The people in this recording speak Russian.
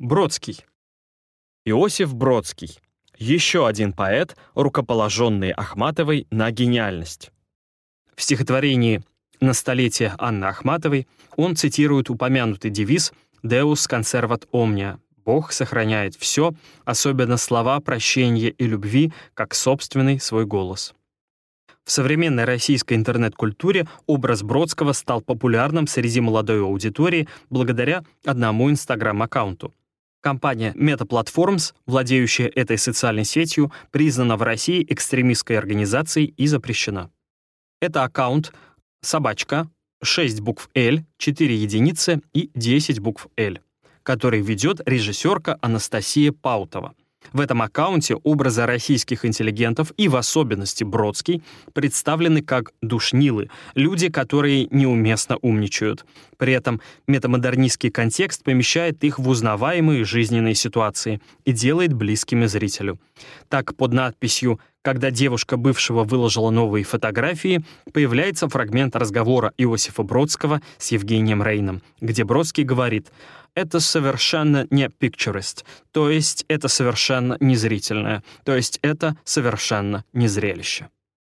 Бродский. Иосиф Бродский. Еще один поэт, рукоположенный Ахматовой на гениальность. В стихотворении «На столетие Анны Ахматовой» он цитирует упомянутый девиз «Deus conservat omnia» — «Бог сохраняет все, особенно слова прощения и любви, как собственный свой голос». В современной российской интернет-культуре образ Бродского стал популярным среди молодой аудитории благодаря одному инстаграм-аккаунту. Компания Meta Platforms, владеющая этой социальной сетью, признана в России экстремистской организацией и запрещена. Это аккаунт собачка 6 букв L, 4 единицы и 10 букв L, который ведет режиссерка Анастасия Паутова. В этом аккаунте образы российских интеллигентов и в особенности Бродский представлены как душнилы, люди, которые неуместно умничают. При этом метамодернистский контекст помещает их в узнаваемые жизненные ситуации и делает близкими зрителю. Так, под надписью когда девушка бывшего выложила новые фотографии, появляется фрагмент разговора Иосифа Бродского с Евгением Рейном, где Бродский говорит «это совершенно не picturist», то есть это совершенно не зрительное, то есть это совершенно не зрелище.